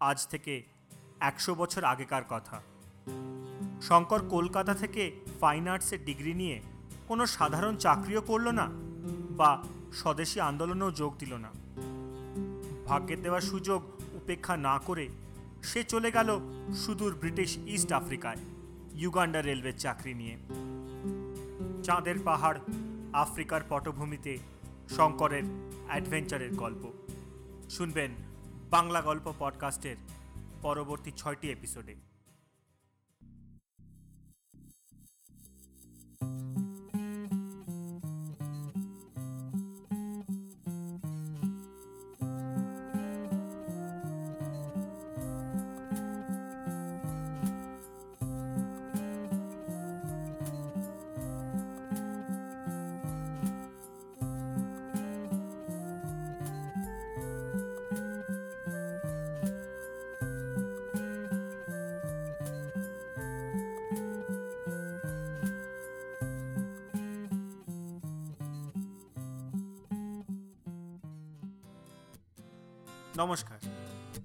আজ থেকে একশো বছর আগেকার কথা। শঙ্কর কলকাতা থেকে ফাইন আর্টসের ডিগ্রি নিয়ে কোনো সাধারণ চাকরিও করল না বা স্বদেশী আন্দোলনেও যোগ দিল না। ভাগ্যের দেওয়া সুযোগ উপেক্ষা না করে সে চলে গেল সুদূর ব্রিটিশ ইস্ট আফ্রিকায়, ইউগান্ডা রেলওয়ের চাকরি নিয়ে। চাঁদের পাহাড়, আফ্রিকার পটভূমিতে শঙ্করের অ্যাডভেঞ্চারের গল্প। শুনবেন বাংলা গল্প পডকাস্টের পরবর্তী ছয়টি এপিসোডে।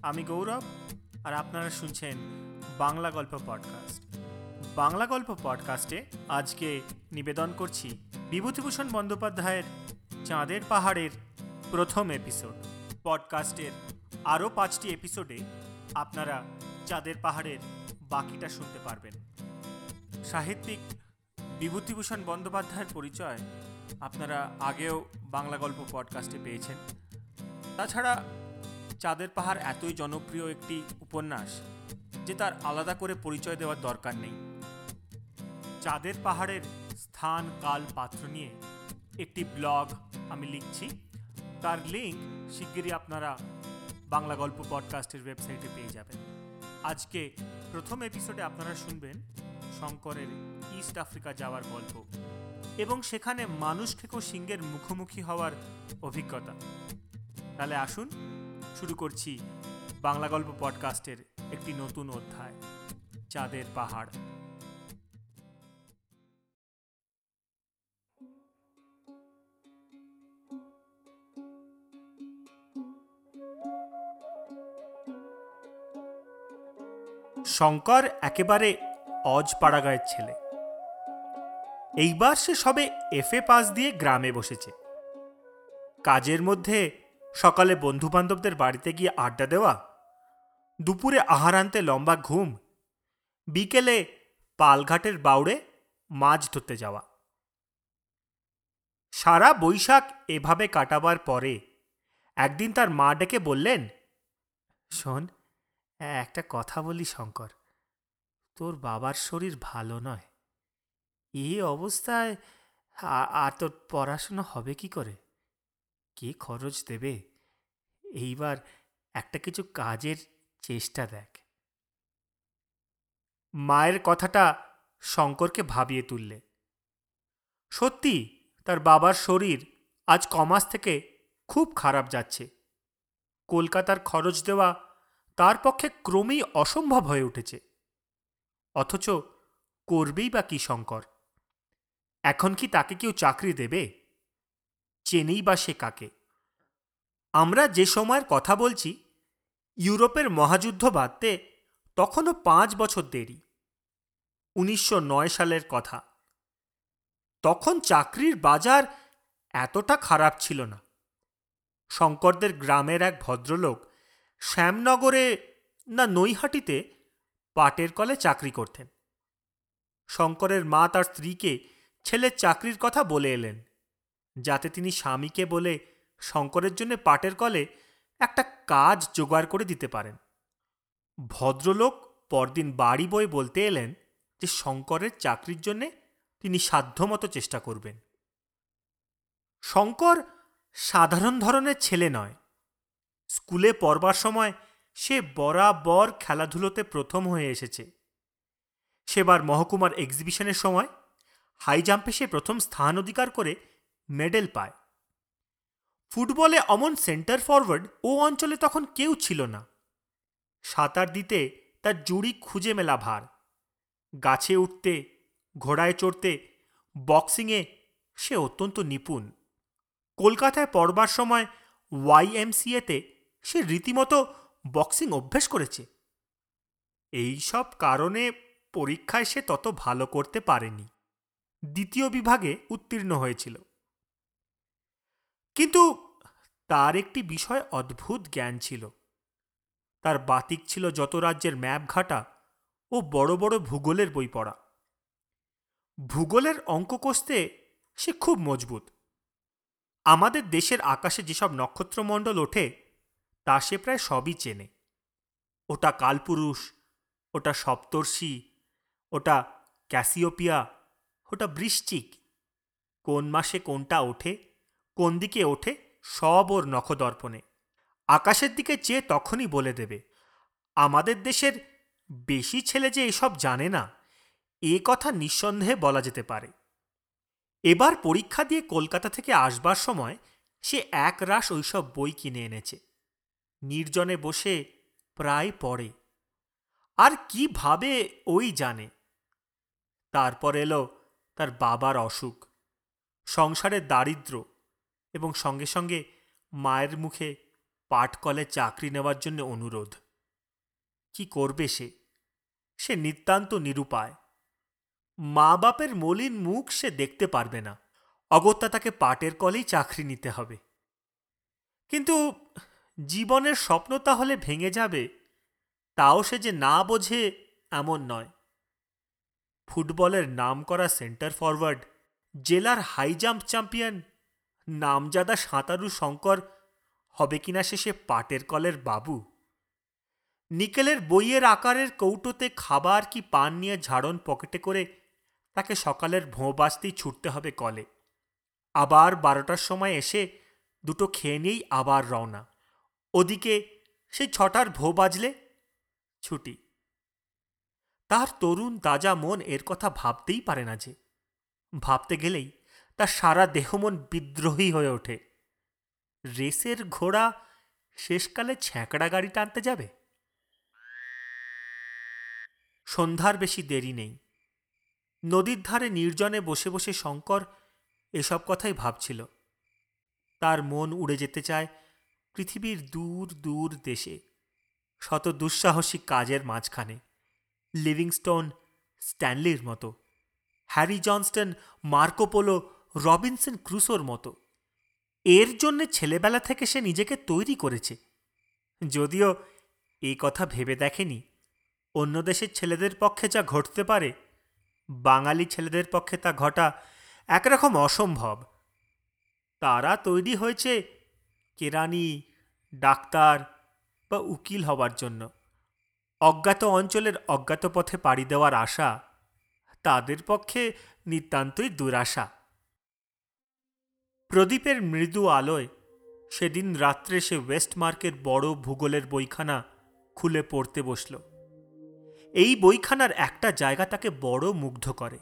আমি গৌরব, আর আপনারা শুনছেন বাংলা গল্প পডকাস্ট। বাংলা গল্প পডকাস্টে আজকে নিবেদন করছি বিভূতিভূষণ বন্দ্যোপাধ্যায়ের চাঁদের পাহাড়ের প্রথম এপিসোড। পডকাস্টের আরও পাঁচটি এপিসোডে আপনারা চাঁদের পাহাড়ের বাকিটা শুনতে পারবেন। সাহিত্যিক বিভূতিভূষণ বন্দ্যোপাধ্যায়ের পরিচয় আপনারা আগেও বাংলা গল্প পডকাস্টে পেয়েছেন। তাছাড়া চাঁদের পাহাড় এতই জনপ্রিয় একটি উপন্যাস যে তার আলাদা করে পরিচয় দেওয়ার দরকার নেই। চাঁদের পাহাড়ের স্থান কাল পাত্র নিয়ে একটি ব্লগ আমি লিখছি। তার লিঙ্ক শিগগিরই আপনারা বাংলা গল্প পডকাস্টের ওয়েবসাইটে পেয়ে যাবেন। আজকে প্রথম এপিসোডে আপনারা শুনবেন শঙ্করের ইস্ট আফ্রিকা যাওয়ার গল্প এবং সেখানে মানুষ খেকো সিংহের মুখোমুখি হওয়ার অভিজ্ঞতা। তাহলে আসুন শুরু করছি বাংলা গল্প পডকাস্টের একটি নতুন অধ্যায়, চাঁদের পাহাড়। শঙ্কর একেবারে অজ পাড়াগাঁয়ের ছেলে। এইবার সে সবে এফএ পাস দিয়ে গ্রামে বসেছে। কাজের মধ্যে সকালে বন্ধু বান্ধবদের বাড়িতে গিয়ে আড্ডা দেওয়া, দুপুরে আহার আনতে লম্বা ঘুম, বিকেলে পালঘাটের বাউড়ে মাছ ধরতে যাওয়া। সারা বৈশাখ এভাবে কাটাবার পরে একদিন তার মা ডেকে বললেন, শোন, একটা কথা বলি শঙ্কর, তোর বাবার শরীর ভালো নয়। এই অবস্থায় আর তোর পড়াশোনা হবে কি করে? কে খরচ দেবে? এইবার একটা কিছু কাজের চেষ্টা দেখ। মায়ের কথাটা শঙ্করকে ভাবিয়ে তুললে। সত্যি, তার বাবার শরীর আজ কমাস থেকে খুব খারাপ যাচ্ছে। কলকাতার খরচ দেওয়া তার পক্ষে ক্রমেই অসম্ভব হয়ে উঠেছে। অথচ করবেই বা কি শঙ্কর? এখন কি তাকে কেউ চাকরি দেবে? চেনেই বা সে কাকে। আমরা যে সময়ের কথা বলছি, ইউরোপের মহাযুদ্ধ বাদতে তখনও পাঁচ বছর দেরি। উনিশশো নয় সালের কথা। তখন চাকরির বাজার এতটা খারাপ ছিল না। শঙ্করদের গ্রামের এক ভদ্রলোক শ্যামনগরে না নৈহাটিতে পাটের কলে চাকরি করতেন। শঙ্করের মা তার স্ত্রীকে ছেলের চাকরির কথা বলে এলেন। যাতে তিনি স্বামীকে বলে শঙ্করের জন্য পাটের কলে একটা কাজ জোগাড় করে দিতে পারেন। ভদ্রলোক পরদিন বাড়ি বই বলতে এলেন যে শঙ্করের চাকরির জন্যে তিনি সাধ্যমতো চেষ্টা করবেন। শঙ্কর সাধারণ ধরনের ছেলে নয়। স্কুলে পড়বার সময় সে বরাবর খেলাধুলোতে প্রথম হয়ে এসেছে। সেবার মহকুমার এক্সিবিশনের সময় হাই জাম্পে সে প্রথম স্থান অধিকার করে মেডেল পায়। ফুটবলে অমন সেন্টার ফরওয়ার্ড ও অঞ্চলে তখন কেউ ছিল না। সাঁতার দিতে তার জুড়ি খুঁজে মেলা ভার। গাছে উঠতে, ঘোড়ায় চড়তে, বক্সিংয়ে সে অত্যন্ত নিপুণ। কলকাতায় পড়বার সময় ওয়াইএমসিএতে সে রীতিমতো বক্সিং অভ্যেস করেছে। এই সব কারণে পরীক্ষায় সে তত ভালো করতে পারেনি। দ্বিতীয় বিভাগে উত্তীর্ণ হয়েছিল। কিন্তু তার একটি বিষয় অদ্ভুত জ্ঞান ছিল। তার বাতিক ছিল যত রাজ্যের ম্যাপ ঘাটা ও বড় বড় ভূগোলের বই পড়া। ভূগোলের অঙ্ক কষতে সে খুব মজবুত। আমাদের দেশের আকাশে যেসব নক্ষত্রমণ্ডল ওঠে, তা সে প্রায় সবই চেনে। ওটা কালপুরুষ, ওটা সপ্তর্ষি, ওটা ক্যাসিওপিয়া, ওটা বৃশ্চিক। কোন মাসে কোনটা ওঠে কোন দিকে ওঠে সব ওর নখদর্পণে। আকাশের দিকে চেয়ে তখনই বলে দেবে, আমাদের দেশের বেশি ছেলে যে এসব জানে না, এ কথা নিঃসন্দেহে বলা যেতে পারে। এবার পরীক্ষা দিয়ে কলকাতা থেকে আসবার সময় সে এক রাস ওইসব বই কিনে এনেছে। নির্জনে বসে প্রায় পড়ে। আর কি ভাবে ওই জানে? তারপর এলো তার বাবার অসুখ। সংসারের দারিদ্র। এবং সঙ্গে সঙ্গে মায়ের মুখে পাটকলে চাকরি নেওয়ার জন্য অনুরোধ। কি করবে সে? সে নিতান্ত নিরুপায়। মা বাপের মলিন মুখ সে দেখতে পারবে না। অগত্যা তাকে পাটের কলেই চাকরি নিতে হবে। কিন্তু জীবনের স্বপ্ন তাহলে ভেঙে যাবে, তাও সে যে না বোঝে এমন নয়। ফুটবলের নাম করা সেন্টার ফরওয়ার্ড, জেলার হাই জাম্প চ্যাম্পিয়ন নামজাদা সাঁতারু শঙ্কর হবে কিনা শেষে পাটের কলের বাবু? নিকেলের বইয়ের আকারের কৌটোতে খাবার কি পান নিয়ে ঝাড়ন পকেটে করে তাকে সকালের ভোঁ বাজতেই ছুটতে হবে কলে। আবার বারোটার সময় এসে দুটো খেয়ে নিয়েই আবার রওনা। ওদিকে সেই ছটার ভো বাজলে ছুটি। তার তরুণ, তাজা মন এর কথা ভাবতেই পারে না যে। ভাবতে গেলেই তার সারা দেহমন বিদ্রোহী হয়ে ওঠে। রেসের ঘোড়া শেষকালে ছ্যাঁকড়া গাড়ি টানতে যাবে? সন্ধ্যার বেশি দেরি নেই। নদীর ধারে নির্জনে বসে বসে শঙ্কর এসব কথাই ভাবছিল। তার মন উড়ে যেতে চায় পৃথিবীর দূর দূর দেশে। শত দুঃসাহসিক কাজের মাঝখানে। লিভিংস্টোন স্ট্যানলির মতো। Harry Johnston Marco Polo Robinson ক্রুসোর মতো। এর জন্যে ছেলেবেলা থেকে সে নিজেকে তৈরি করেছে। যদিও এই কথা ভেবে দেখেনি। অন্য দেশের ছেলেদের পক্ষে যা ঘটতে পারে, বাঙালি ছেলেদের পক্ষে তা ঘটা একরকম অসম্ভব। তারা তৈরি হয়েছে কেরানি, ডাক্তার বা উকিল হবার জন্য। অজ্ঞাত অঞ্চলের অজ্ঞাত পথে পাড়ি দেওয়ার আশা তাদের পক্ষে নিতান্তই দুরাশা। প্রদীপের মৃদু আলোয় সেদিন রাত্রে সে ওয়েস্টমার্কের বড় ভূগোলের বইখানা খুলে পড়তে বসল। এই বইখানার একটা জায়গা তাকে বড় মুগ্ধ করে।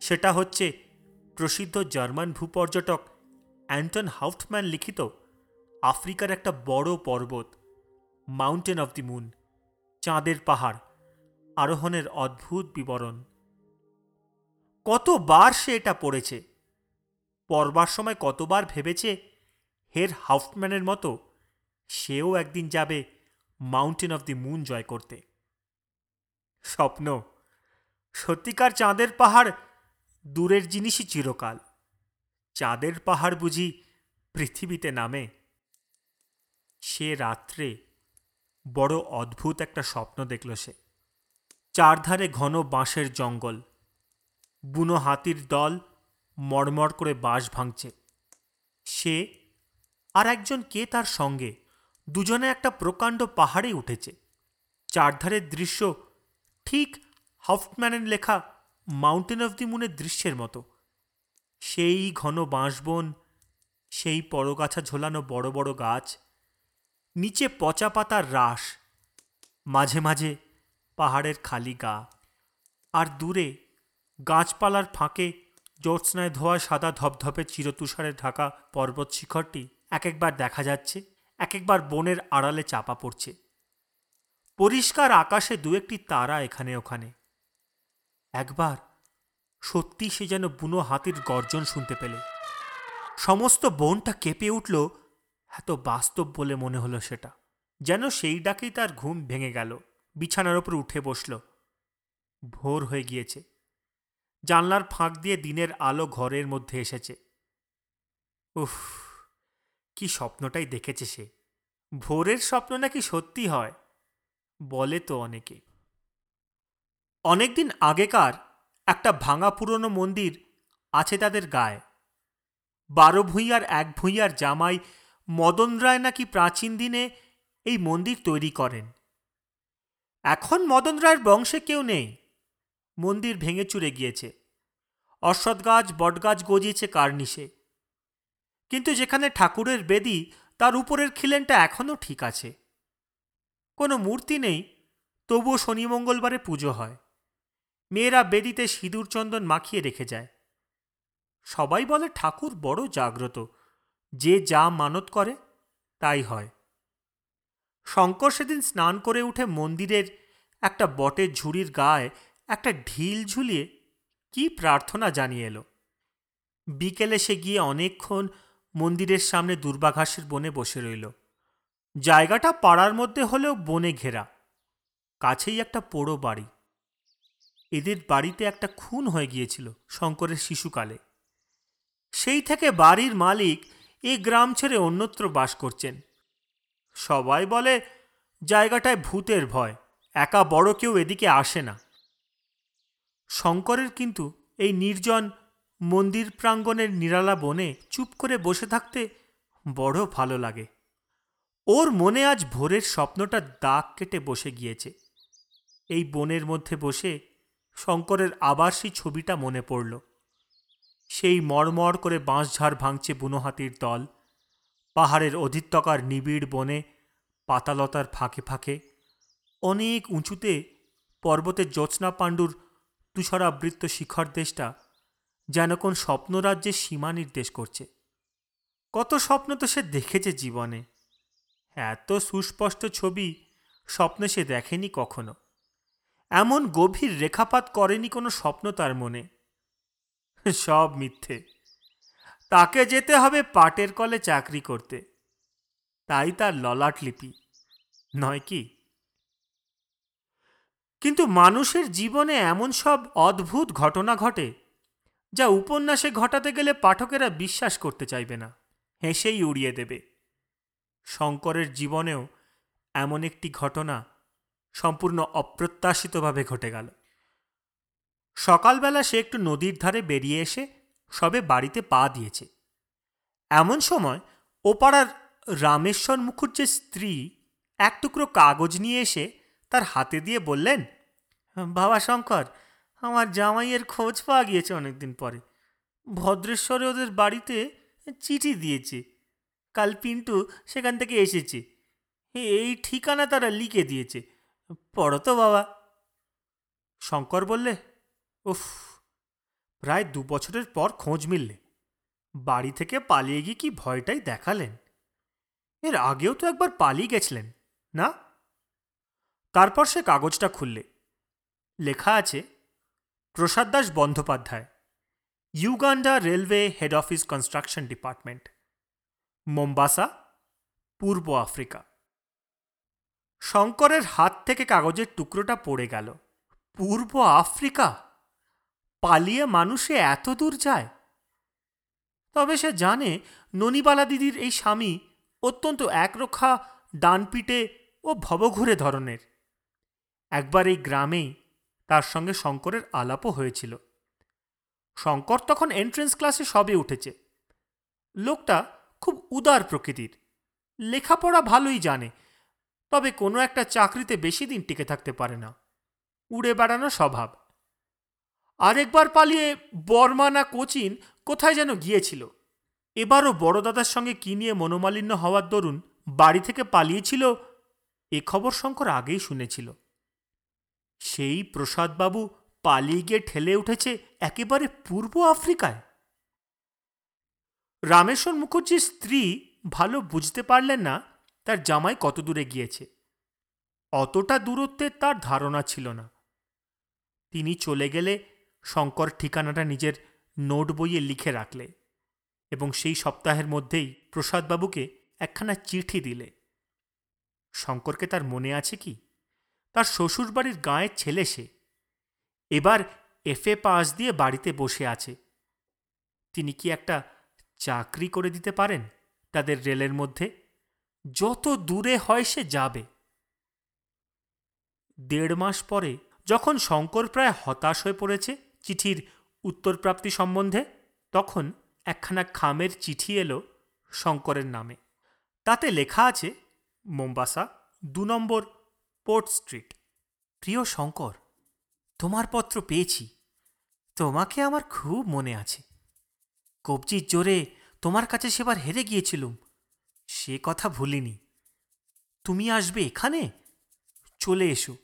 সেটা হচ্ছে প্রসিদ্ধ জার্মান ভূপর্যটক অ্যান্টন হাউফম্যান লিখিত আফ্রিকার একটা বড় পর্বত, মাউন্টেন অফ দি মুন, চাঁদের পাহাড়, আরোহণের অদ্ভুত বিবরণ। কতবার সে এটা পড়েছে? পড়বার সময় কতবার ভেবেছে হের হাউফম্যানের মতো সেও একদিন যাবে মাউন্টেন অফ দি মুন জয় করতে। স্বপ্ন, সত্যিকার চাঁদের পাহাড় দূরের জিনিসই চিরকাল। চাঁদের পাহাড় বুঝি পৃথিবীতে নামে। সে রাত্রে বড় অদ্ভুত একটা স্বপ্ন দেখল সে। চারধারে ঘন বাঁশের জঙ্গল, বুনো হাতির দল মড়মড় করে বাঁশ ভাঙছে। সে আর একজন কে তার সঙ্গে? দুজনে একটা প্রকাণ্ড পাহাড়ে উঠেছে। চারধারের দৃশ্য ঠিক হাফম্যানের লেখা মাউন্টেন অফ দি মুনের দৃশ্যের মতো। সেই ঘন বাঁশবন, সেই পরগাছা ঝোলানো বড় বড় গাছ, নিচে পচা পাতার রাস, মাঝে মাঝে পাহাড়ের খালি গা, আর দূরে গাছপালার ফাঁকে জ্যোৎস্নায় ধোয়া সাদা ধপধপে চিরতুষারে ঢাকা পর্বত শিখরটি এক একবার দেখা যাচ্ছে এক একবার বনের আড়ালে চাপা পড়ছে। পরিষ্কার আকাশে দু একটি তারা এখানে ওখানে। একবার সত্যি সে যেন বুনো হাতির গর্জন শুনতে পেলে। সমস্ত বনটা কেঁপে উঠল, এত বাস্তব বলে মনে হলো সেটা। যেন সেই ডাকেই তার ঘুম ভেঙে গেল, বিছানার ওপর উঠে বসল। ভোর হয়ে গিয়েছে। জানলার ফাঁক দিয়ে দিনের আলো ঘরের মধ্যে এসেছে। উফ, কি স্বপ্নটাই দেখেছে সে। ভোরের স্বপ্ন নাকি সত্যি হয়, বলে তো অনেকে। অনেকদিন আগেকার একটা ভাঙা পুরনো মন্দির আছে তাদের গায়ে। বারো ভূঁইয়ার, এক ভূঁইয়ার জামাই মদন রায় নাকি প্রাচীন দিনে এই মন্দির তৈরি করেন। এখন মদন রায়ের বংশে কেউ নেই। মন্দির ভেঙে চুরে গিয়েছে। অশ্বৎ গাছ বটগাছ গজিয়েছে কার্নিশে কিন্তু যেখানে ঠাকুরের বেদি, তার উপরের খিলেনটা এখনও ঠিক আছে। কোনো মূর্তি নেই, তবুও শনি মঙ্গলবারে পুজো হয়। মেয়েরা বেদিতে সিঁদুর চন্দন মাখিয়ে রেখে যায়। সবাই বলে ঠাকুর বড় জাগ্রত, যে যা মানত করে, তাই হয়। শঙ্কর সেদিন স্নান করে উঠে মন্দিরের একটা বটের ঝুড়ির গায়ে একটা ঢিল ঝুলিয়ে কি প্রার্থনা জানিয়ে এলো। বিকেলে সে গিয়ে অনেকক্ষণ মন্দিরের সামনে দুর্বাঘাসের বনে বসে রইল। জায়গাটা পাড়ার মধ্যে হলেও বনে ঘেরা। কাছেই একটা পোড়ো বাড়ি। এদের বাড়িতে একটা খুন হয়ে গিয়েছিল শঙ্করের শিশুকালে। সেই থেকে বাড়ির মালিক এই গ্রাম ছেড়ে অন্যত্র বাস করছেন। সবাই বলে, জায়গাটায় ভূতের ভয়, একা বড় কেউ এদিকে আসে না। শঙ্করের কিন্তু এই নির্জন মন্দির প্রাঙ্গণের নিরালা বনে চুপ করে বসে থাকতে বড় ভালো লাগে। ওর মনে আজ ভোরের স্বপ্নটা দাগ কেটে বসে গিয়েছে। এই বনের মধ্যে বসে শঙ্করের আবার সেই ছবিটা মনে পড়ল। সেই মরমর করে বাঁশঝাড় ভাঙছে বুনোহাতির দল। পাহাড়ের অধিত্যকার নিবিড় বনে পাতালতার ফাঁকে ফাঁকে অনেক উঁচুতে পর্বতের জ্যোৎস্না পাণ্ডুর তুষারাবৃত্ত শিখর দেশটা যেন কোন স্বপ্নরাজ্যের সীমা নির্দেশ করছে। কত স্বপ্ন তো সে দেখেছে জীবনে। এত সুস্পষ্ট ছবি স্বপ্নে সে দেখেনি কখনো। এমন গভীর রেখাপাত করেনি কোনো স্বপ্ন তার মনে। সব মিথ্যে। তাকে যেতে হবে পাটের কলে চাকরি করতে। তাই তার ললাট লিপি। নয় কি? কিন্তু মানুষের জীবনে এমন সব অদ্ভুত ঘটনা ঘটে, যা উপন্যাসে ঘটাতে গেলে পাঠকেরা বিশ্বাস করতে চাইবে না, হেসেই উড়িয়ে দেবে। শঙ্করের জীবনেও এমন একটি ঘটনা সম্পূর্ণ অপ্রত্যাশিতভাবে ঘটে গেল। সকালবেলা সে একটু নদীর ধারে বেরিয়ে এসে সবে বাড়িতে পা দিয়েছে। এমন সময় ওপাড়ার রামেশ্বর মুখুজ্জের স্ত্রী এক টুকরো কাগজ নিয়ে এসে তার হাতে দিয়ে বললেন, বাবা শঙ্কর, আমার জামাইয়ের খোঁজ পাওয়া গিয়েছে অনেকদিন পরে। ভদ্রেশ্বরে ওদের বাড়িতে চিঠি দিয়েছে। কাল পিন্টু সেখান থেকে এসেছে। এই ঠিকানা তারা লিখে দিয়েছে। পড়ো তো বাবা। শঙ্কর বললে, উফ, প্রায় দু বছরের পর খোঁজ মিললে। বাড়ি থেকে পালিয়ে গিয়ে কি ভয়টাই দেখালেন? এর আগেও তো একবার পালিয়ে গেছিলেন, না? তারপর সে কাগজটা খুললে। লেখা আছে, Prasad Das Bandyopadhyay, Uganda railway head office construction department, Mombasa, পূর্ব আফ্রিকা। শঙ্করের হাত থেকে কাগজের টুকরোটা পড়ে গেল। পূর্ব আফ্রিকা? পালিয়ে মানুষে এত দূর যায়? তবে সে জানে ননিবালা দিদির এই স্বামী অত্যন্ত একরক্ষা ডানপিটে ও ভবঘুরে ধরনের। একবার এই গ্রামেই তার সঙ্গে শঙ্করের আলাপও হয়েছিল। শঙ্কর তখন এন্ট্রেন্স ক্লাসে সবে উঠেছে। লোকটা খুব উদার প্রকৃতির। লেখাপড়া ভালোই জানে, তবে কোনো একটা চাকরিতে বেশি দিন টিকে থাকতে পারে না। উড়ে বেড়ানো স্বভাব। আরেকবার পালিয়ে বর্মা না কোচিন কোথায় যেন গিয়েছিল। এবারও বড়দাদার সঙ্গে কি নিয়ে মনোমালিন্য হওয়ার দরুন বাড়ি থেকে পালিয়েছিল, এ খবর শঙ্কর আগেই শুনেছিল। সেই প্রসাদবাবু পালিয়ে গিয়ে ঠেলে উঠেছে একেবারে পূর্ব আফ্রিকায়। রামেশ্বর মুখর্জির স্ত্রী ভালো বুঝতে পারলেন না তার জামাই কত দূরে গিয়েছে। অতটা দূরত্বে তার ধারণা ছিল না। তিনি চলে গেলে শঙ্কর ঠিকানাটা নিজের নোট বইয়ে লিখে রাখলে এবং সেই সপ্তাহের মধ্যেই প্রসাদবাবুকে একখানা চিঠি দিলে। শঙ্করকে তার মনে আছে কি? তার শ্বশুরবাড়ির গাঁয়ের ছেলে সে। এবার এফএ পাস দিয়ে বাড়িতে বসে আছে। তিনি কি একটা চাকরি করে দিতে পারেন তাদের রেলের মধ্যে? যত দূরে হয় সে যাবে। দেড় মাস পরে যখন শঙ্কর প্রায় হতাশ হয়ে পড়েছে চিঠির উত্তরপ্রাপ্তি সম্বন্ধে, তখন একখানা খামের চিঠি এলো শঙ্করের নামে। তাতে লেখা আছে, মোম্বাসা, দু নম্বর পোর্ট স্ট্রিট। প্রিয় শঙ্কর, তোমার পত্র পেয়েছি। তোমাকে আমার খুব মনে আছে। কবজির জোরে তোমার কাছে সেবার হেরে গিয়েছিলুম। সে কথা ভুলিনি। তুমি আসবে এখানে? চলে এসো।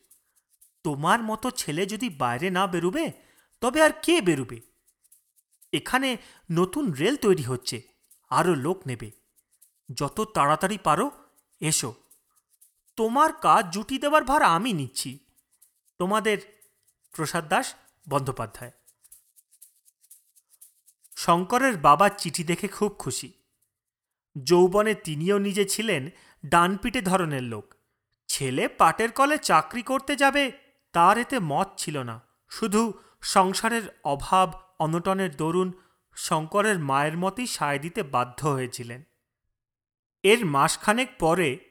তোমার মতো ছেলে যদি বাইরে না বেরুবে, তবে আর কে বেরুবে? এখানে নতুন রেল তৈরি হচ্ছে। আরও লোক নেবে। যত তাড়াতাড়ি পারো, এসো। তোমার কাজ জুটি দেওয়ার ভার আমি নিচ্ছি। তোমাদের প্রসাদ দাস বন্দ্যোপাধ্যায়। শঙ্করের বাবার চিঠি দেখে খুব খুশি। যৌবনে তিনিও নিজে ছিলেন ডানপিটে ধরনের লোক। ছেলে পাটের কলে চাকরি করতে যাবে, তার এতে মত ছিল না। শুধু সংসারের অভাব, অনটনের দরুন শঙ্করের মায়ের মতই সায় দিতে বাধ্য হয়েছিলেন। এর মাসখানেক পরে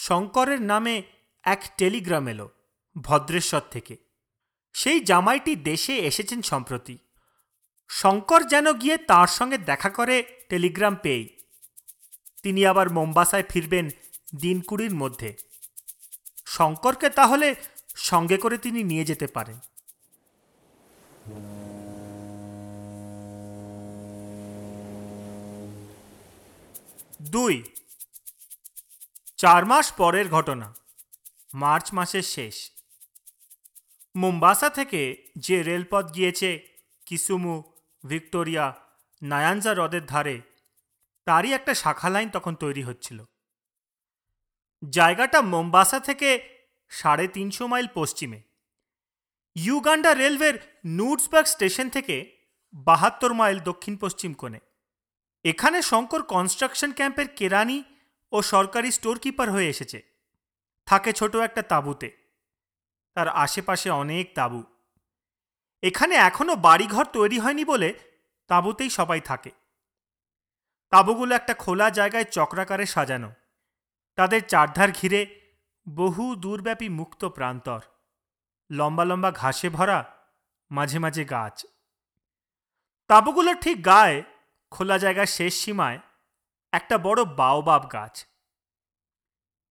শঙ্করের নামে এক টেলিগ্রাম এলো ভদ্রেশ্বর থেকে। সেই জামাইটি দেশে এসেছেন সম্প্রতি। শঙ্কর যেন গিয়ে তার সঙ্গে দেখা করে টেলিগ্রাম পেয়েই। তিনি আবার মোম্বাসায় ফিরবেন দিন কুড়ির মধ্যে। শঙ্করকে তাহলে সঙ্গে করে তিনি নিয়ে যেতে পারেন। দুই চার মাস পরের ঘটনা। মার্চ মাসের শেষ। মোম্বাসা থেকে যে রেলপথ গিয়েছে কিসুমু, ভিক্টোরিয়া, নায়ানজা হ্রদের ধারে, তারই একটা শাখা লাইন তখন তৈরি হচ্ছিল। জায়গাটা মোম্বাসা থেকে সাড়ে তিনশো মাইল পশ্চিমে। ইউগান্ডা রেলওয়ের নুটসবার্গ স্টেশন থেকে বাহাত্তর মাইল দক্ষিণ পশ্চিম কোণে। এখানে শঙ্কর কনস্ট্রাকশন ক্যাম্পের কেরানি ও সরকারি স্টোর কিপার হয়ে এসেছে। থাকে ছোট একটা তাঁবুতে। তার আশেপাশে অনেক তাঁবু। এখানে এখনও বাড়িঘর তৈরি হয়নি বলে তাঁবুতেই সবাই থাকে। তাঁবুগুলো একটা খোলা জায়গায় চক্রাকারে সাজানো। তাদের চারধার ঘিরে বহু দূরব্যাপী মুক্ত প্রান্তর। লম্বা লম্বা ঘাসে ভরা, মাঝে মাঝে গাছ। তাঁবুগুলোর ঠিক গায়ে, খোলা জায়গার শেষ সীমায় একটা বড় বাওবাব গাছ।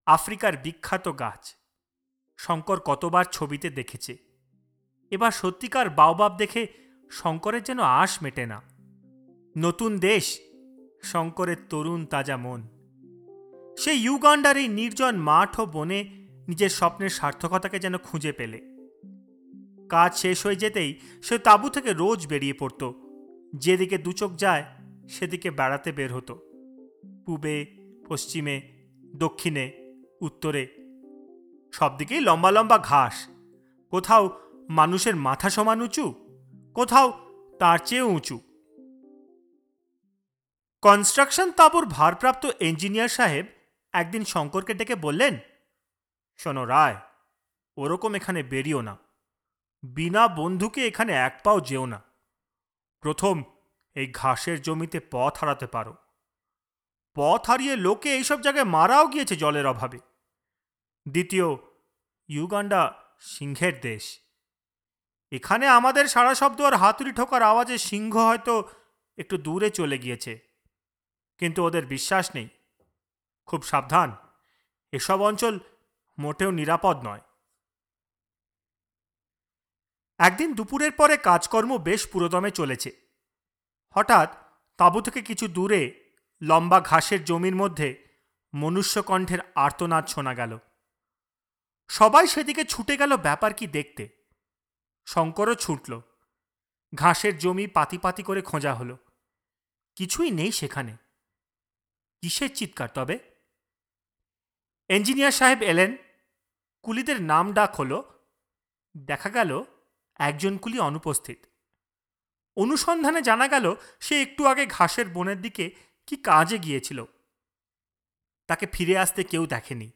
আফ্রিকার বিখ্যাত গাছ। শঙ্কর কতবার ছবিতে দেখেছে। এবার সত্যিকার বাওবাব দেখে শঙ্করের যেন আশ মেটে না। নতুন দেশ, শঙ্করের তরুণ তাজা মন। সে ইউগান্ডার এই নির্জন মাঠ ও বনে নিজের স্বপ্নের সার্থকতাকে যেন খুঁজে পেলে। কাজ শেষ হয়ে যেতেই সে তাঁবু থেকে রোজ বেরিয়ে পড়ত। যেদিকে দুচোখ যায়, সেদিকে বেড়াতে বের হতো। পূবে, পশ্চিমে, দক্ষিণে, উত্তরে। সব দিকেই লম্বা লম্বা ঘাস। কোথাও মানুষের মাথা সমান উঁচু, কোথাও তার চেয়েও উঁচু। কনস্ট্রাকশন তাঁবুর ভারপ্রাপ্ত ইঞ্জিনিয়ার সাহেব একদিন শঙ্করকে ডেকে বললেন, শোনো রায়, ওরকম এখানে বেরিও না। বিনা বন্ধুকে এখানে এক পাও যেও না। প্রথম এই ঘাসের জমিতে পথ হারাতে পারো। পথ হারিয়ে লোকে এইসব জায়গায় মারাও গিয়েছে জলের অভাবে। দ্বিতীয়, ইউগান্ডা সিংহের দেশ। এখানে আমাদের সারা শব্দ আর হাতুড়ি ঠোকার আওয়াজে সিংহ হয়তো একটু দূরে চলে গিয়েছে, কিন্তু ওদের বিশ্বাস নেই। খুব সাবধান, এসব অঞ্চল মোটেও নিরাপদ নয়। একদিন দুপুরের পরে কাজকর্ম বেশ পুরোদমে চলেছে। হঠাৎ তাঁবু থেকে কিছু দূরে লম্বা ঘাসের জমির মধ্যে মনুষ্যকণ্ঠের আর্তনাদ শোনা গেল। সবাই সেদিকে ছুটে গেল ব্যাপার কি দেখতে। শঙ্করও ছুটল। ঘাসের জমি পাতি পাতি করে খোঁজা হলো। কিছুই নেই সেখানে। কিসের চিৎকার তবে? ইঞ্জিনিয়ার সাহেব এলেন। কুলিদের নাম ডাক হলো। দেখা গেল একজন কুলি অনুপস্থিত। অনুসন্ধানে জানা গেল সে একটু আগে ঘাসের বনের দিকে কি কাজে গিয়েছিল? তাকে ফিরে আসতে কেউ দেখেনি।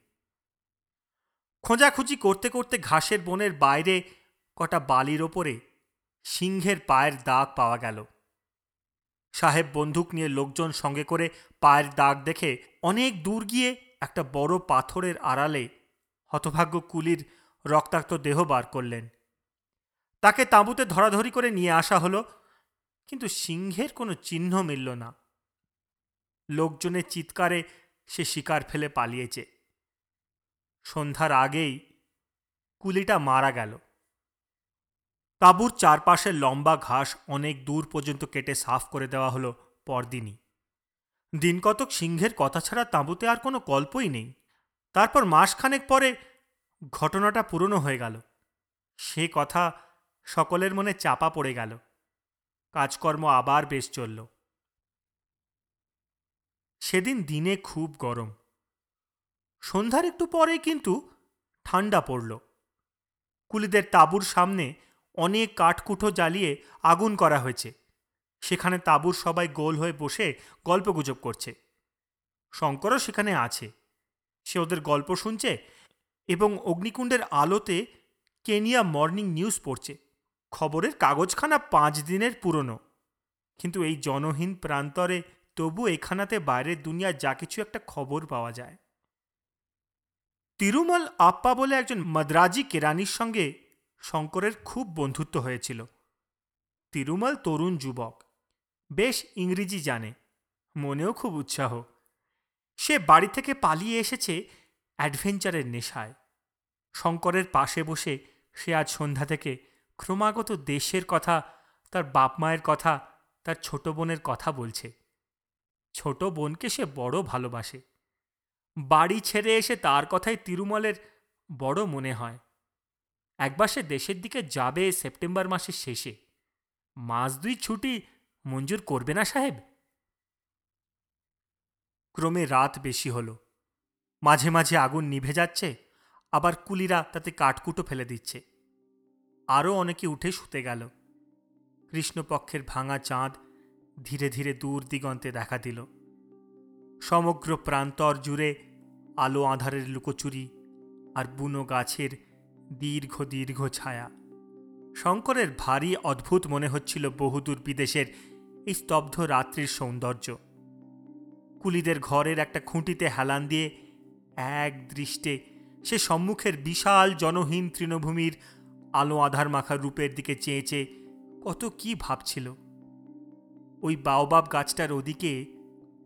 খোঁজাখুঁজি করতে করতে ঘাসের বনের বাইরে কটা বালির ওপরে সিংহের পায়ের দাগ পাওয়া গেল। সাহেব বন্দুক নিয়ে লোকজন সঙ্গে করে পায়ের দাগ দেখে অনেক দূর গিয়ে একটা বড় পাথরের আড়ালে হতভাগ্য কুলির রক্তাক্ত দেহ বার করলেন। তাকে তাঁবুতে ধরাধরি করে নিয়ে আসা হলো, কিন্তু সিংহের কোনো চিহ্ন মিলল না। লোকজনের চিৎকারে সে শিকার ফেলে পালিয়েছে। সন্ধ্যার আগেই কুলিটা মারা গেল। তাঁবুর চারপাশের লম্বা ঘাস অনেক দূর পর্যন্ত কেটে সাফ করে দেওয়া হলো পরদিনই। দিনকতক সিংহের কথা ছাড়া তাঁবুতে আর কোনো গল্পই নেই। তারপর মাসখানেক পরে ঘটনাটা পুরনো হয়ে গেল। সে কথা সকলের মনে চাপা পড়ে গেল। কাজকর্ম আবার বেশ চলল। সেদিন দিনে খুব গরম। সন্ধ্যার একটু পরে কিন্তু ঠান্ডা পড়ল। কুলিদের তাঁবুর সামনে অনেক কাঠকুঠো জ্বালিয়ে আগুন করা হয়েছে। সেখানে তাঁবুর সবাই গোল হয়ে বসে গল্পগুজব করছে। শঙ্করও সেখানে আছে। সে ওদের গল্প শুনছে এবং অগ্নিকুণ্ডের আলোতে কেনিয়া মর্নিং নিউজ পড়ছে। খবরের কাগজখানা পাঁচ দিনের পুরনো। কিন্তু এই জনহীন প্রান্তরে তবু এখানাতে বাইরের দুনিয়ার যা কিছু একটা খবর পাওয়া যায়। তিরুমল আপ্পা বলে একজন মাদ্রাজি কেরানির সঙ্গে শঙ্করের খুব বন্ধুত্ব হয়েছিল। তিরুমল তরুণ যুবক। বেশ ইংরেজি জানে। মনেও খুব উৎসাহ। সে বাড়ি থেকে পালিয়ে এসেছে অ্যাডভেঞ্চারের নেশায়। শঙ্করের পাশে বসে সে আজ সন্ধ্যা থেকে ক্রমাগত দেশের কথা, তার বাপ মায়ের কথা, তার ছোট বোনের কথা বলছে। ছোট বোনকে সে বড় ভালোবাসে। বাড়ি ছেড়ে এসে তার কথাই তিরুমলের বড় মনে হয়। একবার সে দেশের দিকে যাবে সেপ্টেম্বর মাসের শেষে। মাস দুই ছুটি মঞ্জুর করবে না সাহেব? ক্রমে রাত বেশি হলো। মাঝে মাঝে আগুন নিভে যাচ্ছে, আবার কুলিরা তাতে কাঠকুটো ফেলে দিচ্ছে। আরও অনেকে উঠে শুতে গেল। কৃষ্ণপক্ষের ভাঙা চাঁদ ধীরে ধীরে দূর দিগন্তে দেখা দিল। সমগ্র প্রান্তর জুড়ে আলো আধারের লুকোচুরি আর বুনো গাছের দীর্ঘ দীর্ঘ ছায়া। শঙ্করের ভারী অদ্ভুত মনে হচ্ছিল বহুদূর বিদেশের এই স্তব্ধ রাত্রির সৌন্দর্য। কুলিদের ঘরের একটা খুঁটিতে হেলান দিয়ে এক দৃষ্টে সে সম্মুখের বিশাল জনহীন তৃণভূমির আলো আধার মাখা রূপের দিকে চেয়ে চেয়ে কত কি ভাবছিল। ওই বাওবাব গাছটার ওদিকে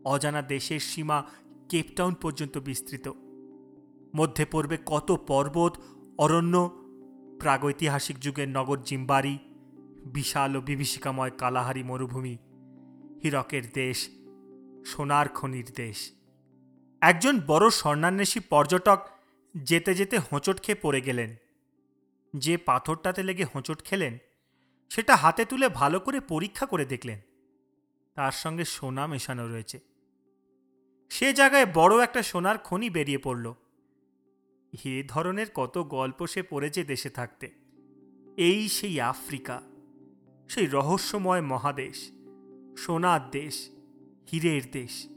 অজানা দেশের সীমা কেপটাউন পর্যন্ত বিস্তৃত। মধ্যে পড়বে কত পর্বত, অরণ্য, প্রাগৈতিহাসিক যুগের নগর জিম্বারি, বিশাল ও বিভীষিকাময় কালাহারি মরুভূমি, হীরকের দেশ, সোনার খনির দেশ। একজন বড় স্বর্ণান্বেষী পর্যটক যেতে যেতে হোঁচট খেয়ে পড়ে গেলেন। যে পাথরটাতে লেগে হোঁচট খেলেন, সেটা হাতে তুলে ভালো করে পরীক্ষা করে দেখলেন। তার সঙ্গে সোনা মেশানো রয়েছে। সে জায়গায় বড় একটা সোনার খনি বেরিয়ে পড়ল। এ ধরনের কত গল্প সে পড়েছে দেশে থাকতে। এই সেই আফ্রিকা, সেই রহস্যময় মহাদেশ, সোনার দেশ, হীরের দেশ।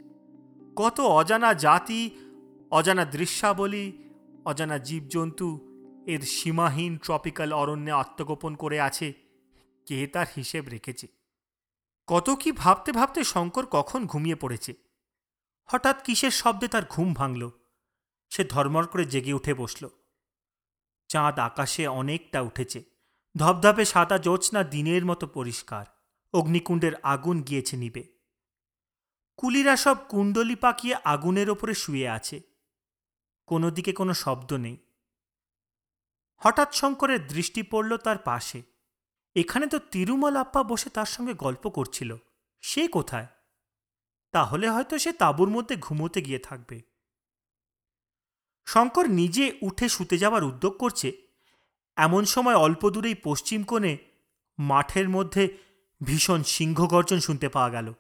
কত অজানা জাতি, অজানা দৃশ্যাবলী, অজানা জীবজন্তু, এর সীমাহীন ট্রপিক্যাল অরণ্যে আত্মগোপন করে আছে, কে তার হিসেব রেখেছে? কত কি ভাবতে ভাবতে শঙ্কর কখন ঘুমিয়ে পড়েছে? হঠাৎ কিসের শব্দে তার ঘুম ভাঙল? সে ধর্মর করে জেগে উঠে বসল। চাঁদ আকাশে অনেকটা উঠেছে। ধপধপে সাদা জ্যোৎস্না দিনের মতো পরিষ্কার। অগ্নিকুণ্ডের আগুন গিয়েছে নিবে। কুলিরা সব কুণ্ডলি পাকিয়ে আগুনের ওপরে শুয়ে আছে। কোনো দিকে কোনো শব্দ নেই। হঠাৎ শঙ্করের দৃষ্টি পড়ল তার পাশে। এখানে তো তিরুমল আপ্পা বসে তার সঙ্গে গল্প করছিল। সে কোথায়? তাহলে হয়তো সে তাঁবুর মধ্যে ঘুমোতে গিয়ে থাকবে। শঙ্কর নিজে উঠে শুতে যাবার উদ্যোগ করছে। এমন সময় অল্প দূরেই পশ্চিম কোণে মাঠের মধ্যে ভীষণ সিংহ গর্জন শুনতে পাওয়া গেল।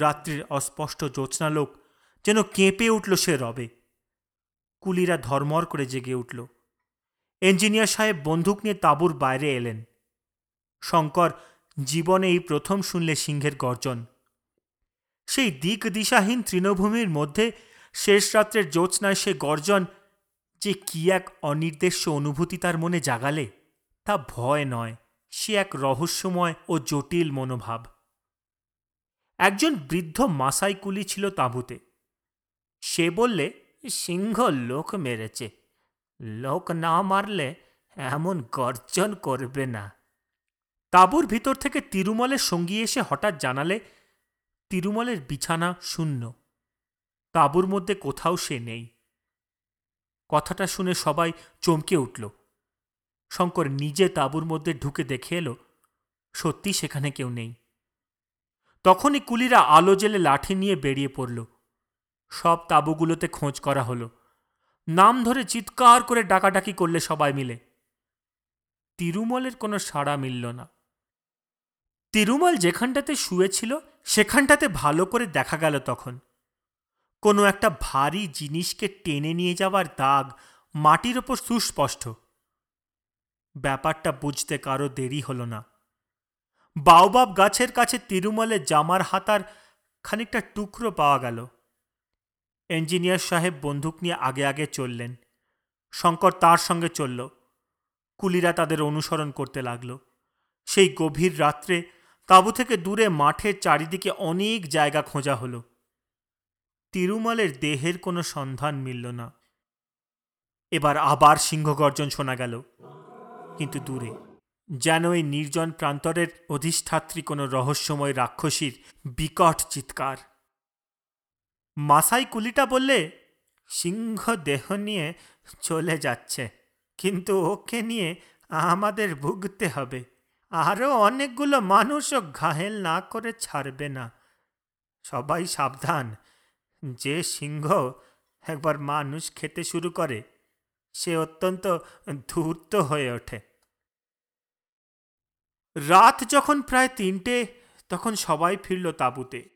রাত্রির অস্পষ্ট জ্যোৎস্নালোক যেন কেঁপে উঠল সে রবে। কুলিরা ধর্মর করে জেগে উঠল। ইঞ্জিনিয়ার সাহেব বন্দুক নিয়ে তাঁবুর বাইরে এলেন। শঙ্কর, জীবনে এই প্রথম শুনলে সিংহের গর্জন। সেই দিক দিশাহীন তৃণভূমির মধ্যে শেষ রাত্রের জ্যোৎস্নায় সে গর্জন, যে কি এক অনির্দেশ্য অনুভূতি তার মনে জাগালে, তা ভয় নয়, সে এক রহস্যময় ও জটিল মনোভাব। একজন বৃদ্ধ মাসাই কুলি ছিল তাঁবুতে। সে বললে সিংহ লোক মেরেছে। লোক না মারলে এমন গর্জন করবে না। তাঁবুর ভিতর থেকে তিরুমলের সঙ্গী এসে হঠাৎ জানালে, তিরুমলের বিছানা শূন্য। তাঁবুর মধ্যে কোথাও সে নেই। কথাটা শুনে সবাই চমকে উঠল। শঙ্কর নিজে তাঁবুর মধ্যে ঢুকে দেখে এলো, সত্যি সেখানে কেউ নেই? তখনই কুলিরা আলো জেলে লাঠি নিয়ে বেরিয়ে পড়ল। সব তাঁবুগুলোতে খোঁজ করা হলো। নাম ধরে চিৎকার করে ডাকাডাকি করলে সবাই মিলে। তিরুমলের কোনো সাড়া মিলল না। তিরুমল যেখানটাতে শুয়েছিল, সেখানটাতে ভালো করে দেখা গেল তখন। কোনো একটা ভারী জিনিসকে টেনে নিয়ে যাওয়ার দাগ মাটির ওপর সুস্পষ্ট। ব্যাপারটা বুঝতে কারও দেরি হলো না। বাউবাব গাছের কাছে তিরুমলের জামার হাতার খানিকটা টুকরো পাওয়া গেল। ইঞ্জিনিয়ার সাহেব বন্দুক নিয়ে আগে আগে চললেন। শঙ্কর তার সঙ্গে চলল। কুলিরা তাদের অনুসরণ করতে লাগল। সেই গভীর রাত্রে তাঁবু থেকে দূরে মাঠের চারিদিকে অনেক জায়গা খোঁজা হলো। তিরুমলের দেহের কোনো সন্ধান মিলল না। এবার আবার সিংহগর্জন শোনা গেল, কিন্তু দূরে। যেন এই নির্জন প্রান্তরের অধিষ্ঠাত্রী কোনো রহস্যময় রাক্ষসীর বিকট চিৎকার। মাসাই কুলিটা বললে, সিংহ দেহ নিয়ে চলে যাচ্ছে, কিন্তু ওকে নিয়ে আমাদের ভুগতে হবে। আরও অনেকগুলো মানুষও ঘাহেল না করে ছাড়বে না। সবাই সাবধান, যে সিংহ একবার মানুষ খেতে শুরু করে, সে অত্যন্ত ধূর্ত হয়ে ওঠে। রাত যখন প্রায় তিনটে, তখন সবাই ফিরল তাঁবুতে।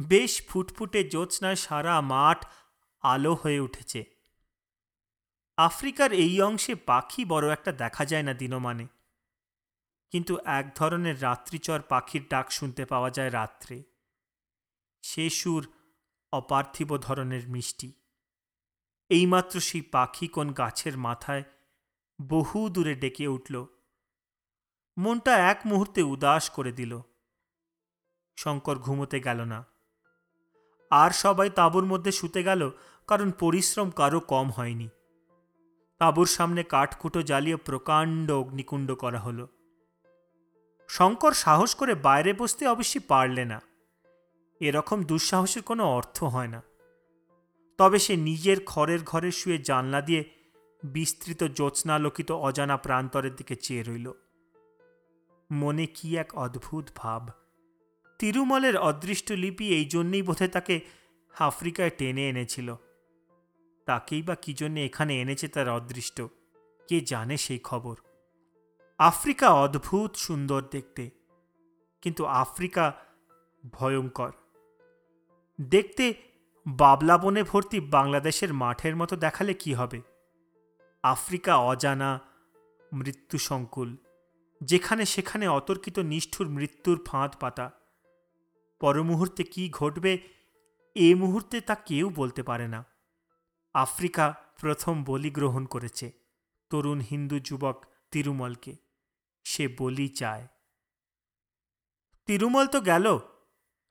বেশ ফুটফুটে জ্যোৎস্নায় সারা মাঠ আলো হয়ে উঠেছে। আফ্রিকার এই অংশে পাখি বড় একটা দেখা যায় না দিনমানে। কিন্তু এক ধরনের রাত্রিচর পাখির ডাক শুনতে পাওয়া যায় রাত্রে। সে সুর অপার্থিব ধরনের মিষ্টি। এইমাত্র সেই পাখি কোন গাছের মাথায় বহু দূরে ডেকে উঠল। মনটা এক মুহূর্তে উদাস করে দিল। শঙ্কর ঘুমোতে গেল না। আর সবাই তাঁবুর মধ্যে শুতে গেল, কারণ পরিশ্রম কারও কম হয়নি। তাঁবুর সামনে কাঠকুটো জ্বালিয়ে প্রকাণ্ড অগ্নিকুণ্ড করা হলো। শঙ্কর সাহস করে বাইরে বসতে অবশ্যই পারলে না। এরকম দুঃসাহসের কোনো অর্থ হয় না। তবে সে নিজের খড়ের ঘরে শুয়ে জানলা দিয়ে বিস্তৃত জ্যোৎস্নালোকিত অজানা প্রান্তরের দিকে চেয়ে রইল। মনে কি এক অদ্ভুত ভাব। তিরুমলের অদৃষ্ট লিপি এই জন্যেই বোধহয় তাকে আফ্রিকায় টেনে এনেছিল। তাকেই বা কি জন্যে এখানে এনেছে তার অদৃষ্ট? কে জানে সেই খবর? আফ্রিকা অদ্ভুত সুন্দর দেখতে, কিন্তু আফ্রিকা ভয়ঙ্কর। দেখতে বাবলা বনে ভর্তি বাংলাদেশের মাঠের মতো দেখালে কি হবে? আফ্রিকা অজানা মৃত্যু সংকুল যেখানে সেখানে অতর্কিত নিষ্ঠুর মৃত্যুর ফাঁদ পাতা। পরমুহূর্তে কি ঘটবে, এ মুহূর্তে তা কেউ বলতে পারে না। আফ্রিকা প্রথম বলি গ্রহণ করেছে, তরুণ হিন্দু যুবক তিরুমলকে। সে বলি চায়। তিরুমল তো গেল।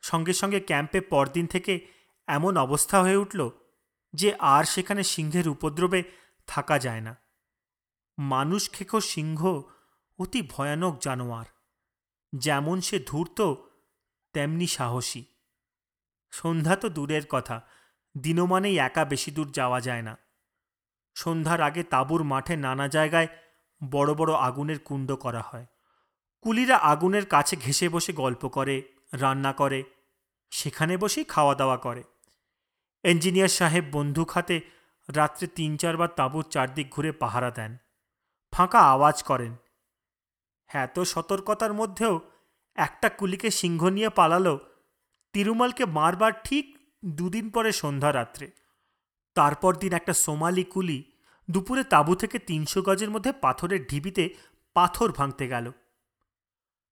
সঙ্গে সঙ্গে ক্যাম্পে পরদিন থেকে এমন অবস্থা হয়ে উঠল যে আর সেখানে সিংহের উপদ্রবে থাকা যায় না। মানুষ খেকো সিংহ অতি ভয়ানক জানোয়ার। যেমন সে ধূর্ত তেমনি সাহসী। সন্ধ্যা তো দূরের কথা দিনমানেই একা বেশি দূর যাওয়া যায় না। সন্ধ্যার আগে তাঁবুর মাঠে নানা জায়গায় বড় বড় আগুনের কুণ্ড করা হয়। কুলিরা আগুনের কাছে ঘেসে বসে গল্প করে, রান্না করে, সেখানে বসেই খাওয়া দাওয়া করে। ইঞ্জিনিয়ার সাহেব বন্দুক হাতে রাত্রে তিন চারবার তাঁবুর চারদিক ঘুরে পাহারা দেন। ফাঁকা আওয়াজ করেন। এত সতর্কতার মধ্যেও একটা কুলিকে সিংহ নিয়ে পালালো। তিরুমালকে মারবার ঠিক দুদিন পরে সন্ধ্যা রাত্রে। তারপর দিন একটা সোমালি কুলি দুপুরে তাঁবু থেকে তিনশো গজের মধ্যে পাথরের ঢিবিতে পাথর ভাঙতে গেল।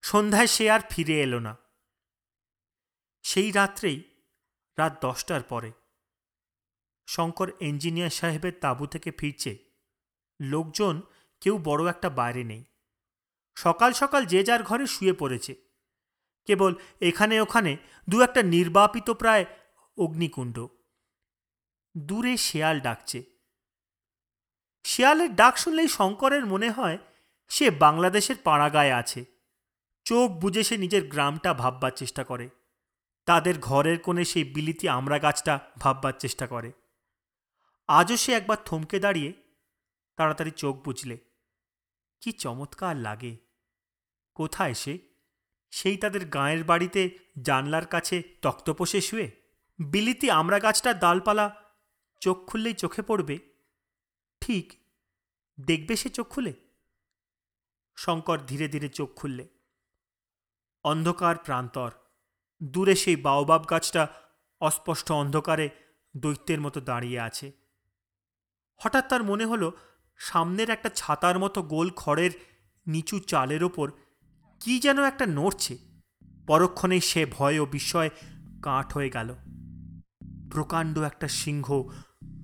সন্ধ্যায় সে আর ফিরে এলো না। সেই রাত্রেই, রাত দশটার পরে, শঙ্কর ইঞ্জিনিয়ার সাহেবের তাঁবু থেকে ফিরছে। লোকজন কেউ বড় একটা বাইরে নেই। সকাল সকাল যে যার ঘরে শুয়ে পড়েছে। কেবল এখানে ওখানে দু একটা নির্বাপিত প্রায় অগ্নিকুণ্ড। দূরে শেয়াল ডাকছে। শেয়ালের ডাক শুনলেই শঙ্করের মনে হয় সে বাংলাদেশের পাড়াগায়ে আছে। চোখ বুঝে সে নিজের গ্রামটা ভাববার চেষ্টা করে। তাদের ঘরের কোণে সেই বিলিতি আমড়া গাছটা ভাববার চেষ্টা করে। আজও সে একবার থমকে দাঁড়িয়ে তাড়াতাড়ি চোখ বুঝলে কি চমৎকার লাগে। কোথায় সে? সেই তাদের গাঁয়ের বাড়িতে জানলার কাছে তক্তপোষে শুয়ে, বিলিতি আমড়া গাছটার ডালপালা চোখ খুললেই চোখে পড়বে। ঠিক, দেখবে সে চোখ খুলে। শঙ্কর ধীরে ধীরে চোখ খুললে। অন্ধকার প্রান্তর, দূরে সেই বাওবাব গাছটা অস্পষ্ট অন্ধকারে দৈত্যের মতো দাঁড়িয়ে আছে। হঠাৎ তার মনে হলো, সামনের একটা ছাতার মতো গোল খড়ের নিচু চালের ওপর কি যেন একটা নড়ছে। পরক্ষণেই সে ভয় ও বিস্ময় কাঠ হয়ে গেল। প্রকাণ্ড একটা সিংহ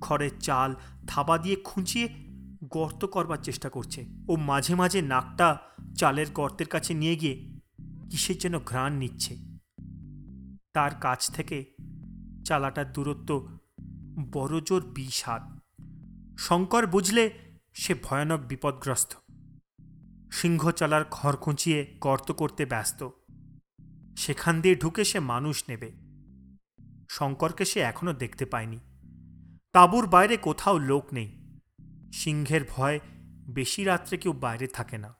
খড়ের চাল থাবা দিয়ে খুঁচিয়ে গর্ত করবার চেষ্টা করছে ও মাঝে মাঝে নাকটা চালের গর্তের কাছে নিয়ে গিয়ে কিসের যেন ঘ্রাণ নিচ্ছে। তার কাছ থেকে চালাটার দূরত্ব বড় জোর বিষ হাত। শঙ্কর বুঝলে সে ভয়ানক বিপদগ্রস্ত। সিংহ চালার ঘর খুঁচিয়ে গর্ত করতে ব্যস্ত। সেখান দিয়ে ঢুকে সে মানুষ নেবে। শঙ্করকে সে এখনও দেখতে পায়নি। তাঁবুর বাইরে কোথাও লোক নেই। সিংহের ভয় বেশি রাত্রে কেউ বাইরে থাকে না।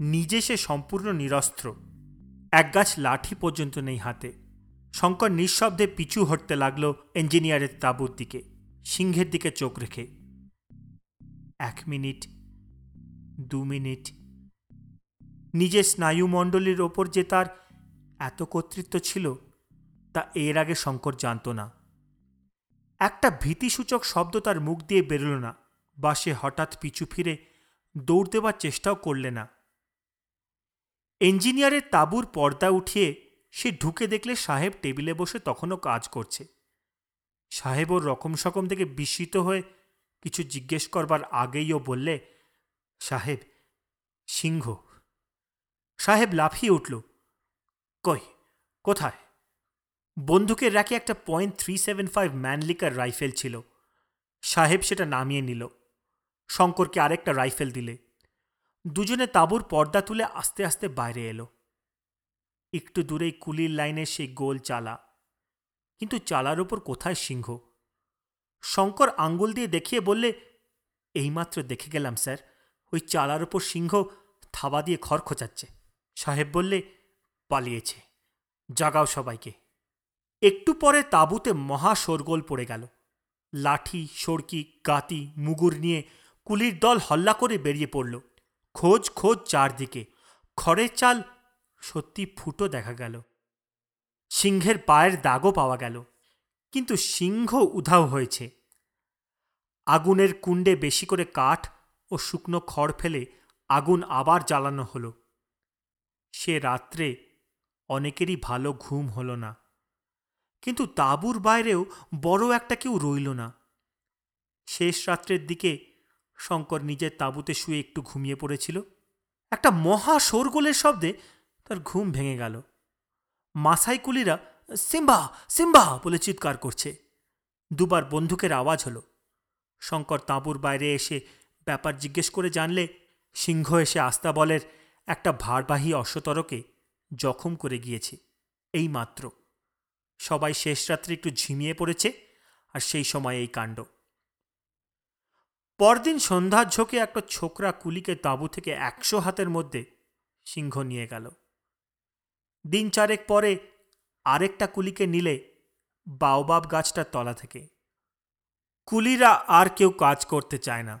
নিজে সে সম্পূর্ণ নিরস্ত্র। এক গাছ লাঠি পর্যন্ত নেই হাতে। শঙ্কর নিঃশব্দে পিছু হটতে লাগল ইঞ্জিনিয়ারের তাঁবুর দিকে। সিংহের দিকে চোখ রেখে। এক মিনিট দু মিনিট। নিজের স্নায়ুমণ্ডলীর ওপর যে তার এত কর্তৃত্ব ছিল, তা এর আগে শঙ্কর জানত না। একটা ভীতিসূচক শব্দ তার মুখ দিয়ে বেরোল না, বা সে হঠাৎ পিছু ফিরে দৌড় দেবার চেষ্টাও করলে না। ইঞ্জিনিয়ারের তাঁবুর পর্দা উঠিয়ে সে ঢুকে দেখলে সাহেব টেবিলে বসে তখনও কাজ করছে। সাহেব ওর রকম সকম থেকে বিস্মিত হয়ে কিছু জিজ্ঞেস করবার আগেই ও বললে সাহেব, সিংহ। সাহেব লাফিয়ে উঠল। কই, কোথায়? বন্দুকের র্যাকে একটা point three seven five Mannlicher rifle ছিল। সাহেব সেটা নামিয়ে নিল। শঙ্করকে আরেকটা রাইফেল দিলে। দুজনে তাঁবুর পর্দা তুলে আস্তে আস্তে বাইরে এলো। একটু দূরেই কুলির লাইনে সেই গোল চালা। কিন্তু চালার ওপর কোথায় সিংহ? শঙ্কর আঙ্গুল দিয়ে দেখিয়ে বললে, এইমাত্র দেখে গেলাম, স্যার। ওই চালার ওপর সিংহ থাবা দিয়ে খড় খোঁচাচ্ছে। সাহেব বললে, পালিয়েছে। জাগাও সবাইকে। একটু পরে তাঁবুতে মহা শোরগোল পড়ে গেল। লাঠি, সড়কি, গাতি, মুগুর নিয়ে কুলির দল হল্লা করে বেরিয়ে পড়ল। খোঁজ খোঁজ চারদিকে। খড়ের চাল সত্যি ফুটো দেখা গেল। সিংহের পায়ের দাগও পাওয়া গেল। কিন্তু সিংহ উধাও হয়েছে। আগুনের কুণ্ডে বেশি করে কাঠ ও শুকনো খড় ফেলে আগুন আবার জ্বালানো হলো। সে রাত্রে অনেকেরই ভালো ঘুম হলো না। কিন্তু তাঁবুর বাইরেও বড় একটা কেউ রইল না। শেষ রাত্রের দিকে শঙ্কর নিজের তাঁবুতে শুয়ে একটু ঘুমিয়ে পড়েছিল। একটা মহা শোরগোলের শব্দে তার ঘুম ভেঙে গেল। মাসাইকুলিরা, সিম্বা সিম্বা! বলে চিৎকার করছে। দুবার বন্দুকের আওয়াজ হলো। শঙ্কর তাঁবুর বাইরে এসে ব্যাপার জিজ্ঞেস করে জানলে সিংহ এসে আস্তাবলের একটা ভারবাহী অশ্বতরকে জখম করে গিয়েছে, এই মাত্র। সবাই শেষ রাত্রে একটু ঝিমিয়ে পড়েছে আর সেই সময় এই কাণ্ড। পরদিন সন্ধ্যার ঝোঁকে একটা ছোকরা কুলিকে তাঁবু থেকে একশো হাতের মধ্যে সিংহ নিয়ে গেল। দিন চারেক পরে আরেকটা কুলিকে নিলে বাওবাব গাছটার তলা থেকে। কুলিরা আর কেউ কাজ করতে চায় না।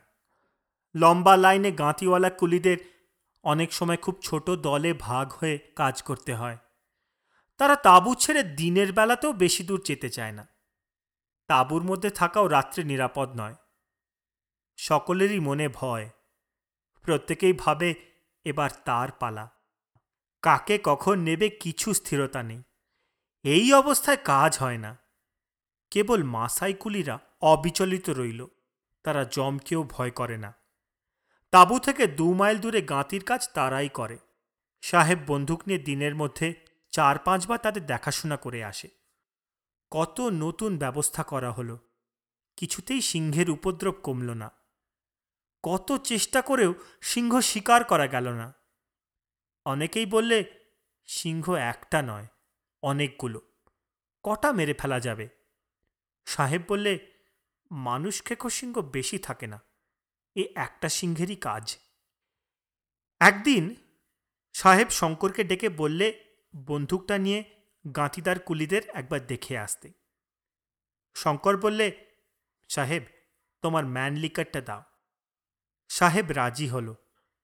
লম্বা লাইনে গাঁতিওয়ালা কুলিদের অনেক সময় খুব ছোট দলে ভাগ হয়ে কাজ করতে হয়। তারা তাঁবু ছেড়ে দিনের বেলাতেও বেশি দূর যেতে চায় না। তাঁবুর মধ্যে থাকাও রাত্রে নিরাপদ নয়। সকলেরই মনে ভয়। প্রত্যেকেই ভাবে, এবার তার পালা। কাকে কখন নেবে কিছু স্থিরতা নেই। এই অবস্থায় কাজ হয় না। কেবল মাসাই কুলিরা অবিচলিত রইল। তারা জমকেও ভয় করে না। তাঁবু থেকে দু মাইল দূরে গাঁতির কাজ তারাই করে। সাহেব বন্দুক নিয়ে দিনের মধ্যে চার পাঁচবার তাদের দেখাশোনা করে আসে। কত নতুন ব্যবস্থা করা হলো। কিছুতেই সিংহের উপদ্রব কমল না। কত চেষ্টা করেও সিংহ শিকার করা গেল না। অনেকেই বললে, সিংহ একটা নয়, অনেকগুলো। কটা মেরে ফেলা যাবে? সাহেব বললে, মানুষ খেকো সিংহ বেশি থাকে না। এ একটা সিংহেরই কাজ। একদিন সাহেব শঙ্করকে ডেকে বললে, বন্দুকটা নিয়ে গাঁতিদার কুলিদের একবার দেখে আসতে। শঙ্কর বললে, সাহেব, তোমার ম্যান লিকারটা দাও। সাহেব রাজি হল।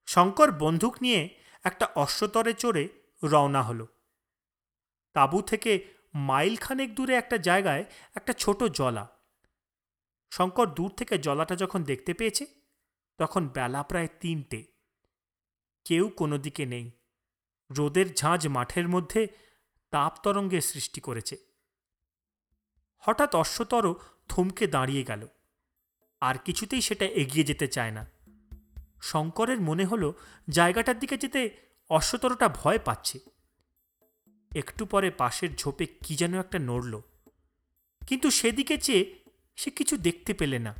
শঙ্কর বন্দুক নিয়ে একটা অশ্বতরে চড়ে রওনা হলো। তাঁবু থেকে মাইলখানেক দূরে একটা জায়গায় একটা ছোট জলা। শঙ্কর দূর থেকে জলাটা যখন দেখতে পেয়েছে তখন বেলা প্রায় তিনটে। কেউ কোনো দিকে নেই। রোদের ঝাঁঝ মাঠের মধ্যে তাপ তরঙ্গের সৃষ্টি করেছে। হঠাৎ অশ্বতর থমকে দাঁড়িয়ে গেল। আর কিছুতেই সেটা এগিয়ে যেতে চায় না। শঙ্করের মনে হলো জায়গাটার দিকে যেতে অশ্বতরটা ভয় পাচ্ছে। একটু পরে পাশের ঝোপে কি যেন একটা নড়ল। কিন্তু সেদিকে চেয়ে সে কিছু দেখতে পেলে না।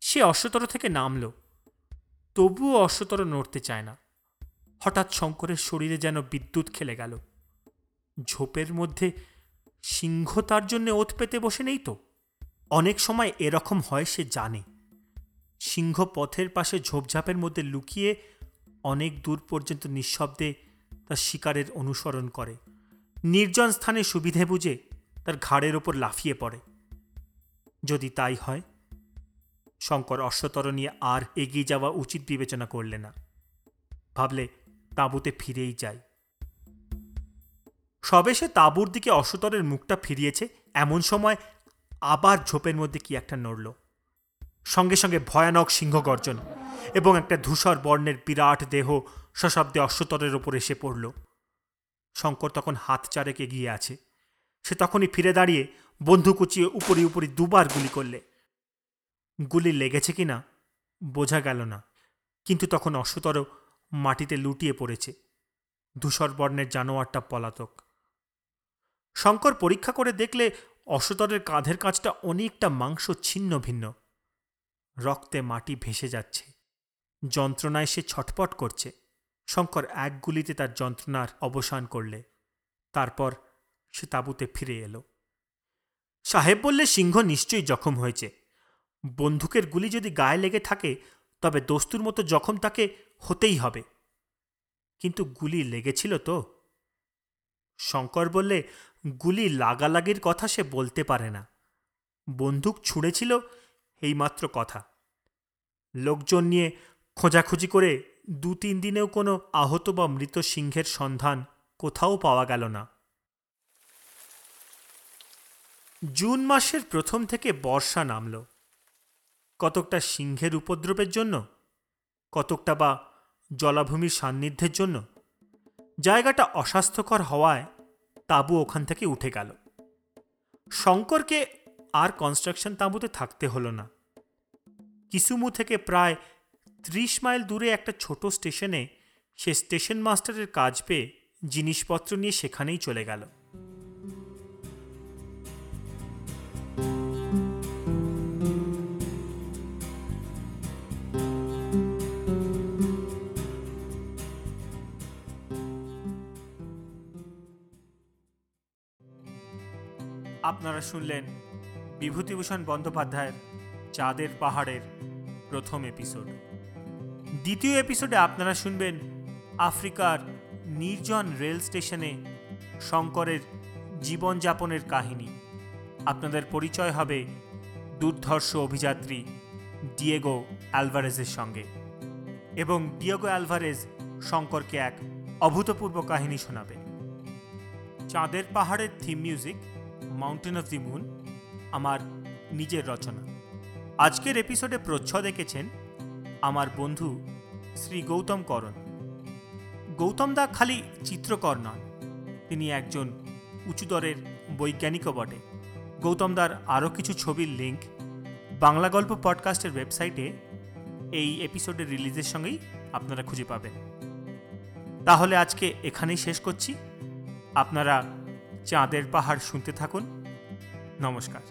সে অশ্বতর থেকে নামল। তবুও অশ্বতর নড়তে চায় না। হঠাৎ শঙ্করের শরীরে যেন বিদ্যুৎ খেলে গেল। ঝোপের মধ্যে সিংহ তার জন্য ওত পেতে বসে নেই তো? অনেক সময় এরকম হয় সে জানে। সিংহ পথের পাশে ঝোপঝাপের মধ্যে লুকিয়ে অনেক দূর পর্যন্ত নিঃশব্দে তার শিকারের অনুসরণ করে। নির্জন স্থানে সুবিধে বুঝে তার ঘাড়ের ওপর লাফিয়ে পড়ে। যদি তাই হয় শঙ্কর অশ্বতর নিয়ে আর এগিয়ে যাওয়া উচিত বিবেচনা করলে না। ভাবলে, তাঁবুতে ফিরেই যায় সবে সে তাঁবুর দিকে অশ্বতরের মুখটা ফিরিয়েছে, এমন সময় আবার ঝোপের মধ্যে কি একটা নড়ল। সঙ্গে সঙ্গে ভয়ানক সিংহ গর্জন এবং একটা ধূসর বর্ণের বিরাট দেহ সশব্দে অশ্বতরের ওপর এসে পড়ল। শঙ্কর তখন হাত চারেক এগিয়ে আছে। সে তখনই ফিরে দাঁড়িয়ে বন্ধু কুচিয়ে উপরি উপরি দুবার গুলি করলে। গুলি লেগেছে কি না, বোঝা গেল না। কিন্তু তখন অশ্বতর মাটিতে লুটিয়ে পড়েছে। ধূসর বর্ণের জানোয়ারটা পলাতক। শঙ্কর পরীক্ষা করে দেখলে অশ্বতরের কাঁধের কাজটা অনেকটা মাংস ছিন্ন ভিন্ন। রক্তে মাটি ভেসে যাচ্ছে। যন্ত্রণায় সে ছটপট করছে। শঙ্কর এক গুলিতে তার যন্ত্রণার অবসান করলে। তারপর সে তাঁবুতে ফিরে এলো। সাহেব বললে, সিংহ নিশ্চয়ই জখম হয়েছে। বন্দুকের গুলি যদি গায়ে লেগে থাকে, তবে দস্তুর মতো জখম তাকে হতেই হবে। কিন্তু গুলি লেগেছিল তো? শঙ্কর বললে, গুলি লাগালাগির কথা সে বলতে পারে না। বন্দুক ছুঁড়েছিল এইমাত্র কথা। লোকজন নিয়ে খোঁজাখুঁজি করে দু তিন দিনেও কোনো আহত বা মৃত সিংহের সন্ধান কোথাও পাওয়া গেল না। জুন মাসের প্রথম থেকে বর্ষা নামল। কতকটা সিংহের উপদ্রবের জন্য? কতকটা বা জলাভূমির সান্নিধ্যের জন্য? জায়গাটা অস্বাস্থ্যকর হওয়ায় তাঁবু ওখান থেকে উঠে গেল। শঙ্করকে আর কনস্ট্রাকশন তাঁবুতে থাকতে হলো না। কিসুমু থেকে প্রায় ত্রিশ মাইল দূরে একটা ছোট স্টেশনে সে স্টেশন মাস্টারের কাজ পেয়ে জিনিসপত্র নিয়ে সেখানেই চলে গেল। আপনারা শুনলেন বিভূতিভূষণ বন্দ্যোপাধ্যায়ের চাঁদের পাহাড়ের প্রথম এপিসোড দ্বিতীয় এপিসোডে আপনারা শুনবেন আফ্রিকার নির্জন রেল স্টেশনে শঙ্করের জীবনযাপনের কাহিনী। আপনাদের পরিচয় হবে দুর্ধর্ষ অভিযাত্রী ডিয়েগো অ্যালভারেজের সঙ্গে। এবং ডিয়েগো অ্যালভারেজ শঙ্করকে এক অভূতপূর্ব কাহিনী শোনাবে চাঁদের পাহাড়ের theme music mountain of the moon আমার নিজের রচনা। আজকের এপিসোডে প্রচ্ছদ এঁকেছেন আমার বন্ধু শ্রী গৌতম করণ। গৌতম দা খালি চিত্রকর নন, তিনি একজন উঁচুদরের বৈজ্ঞানিকও বটে। গৌতমদার আরও কিছু ছবির লিঙ্ক বাংলা গল্প পডকাস্টের ওয়েবসাইটে এই এপিসোডের রিলিজের সঙ্গেই আপনারা খুঁজে পাবেন। তাহলে আজকে এখানেই শেষ করছি। আপনারা চাঁদের পাহাড় শুনতে থাকুন। নমস্কার।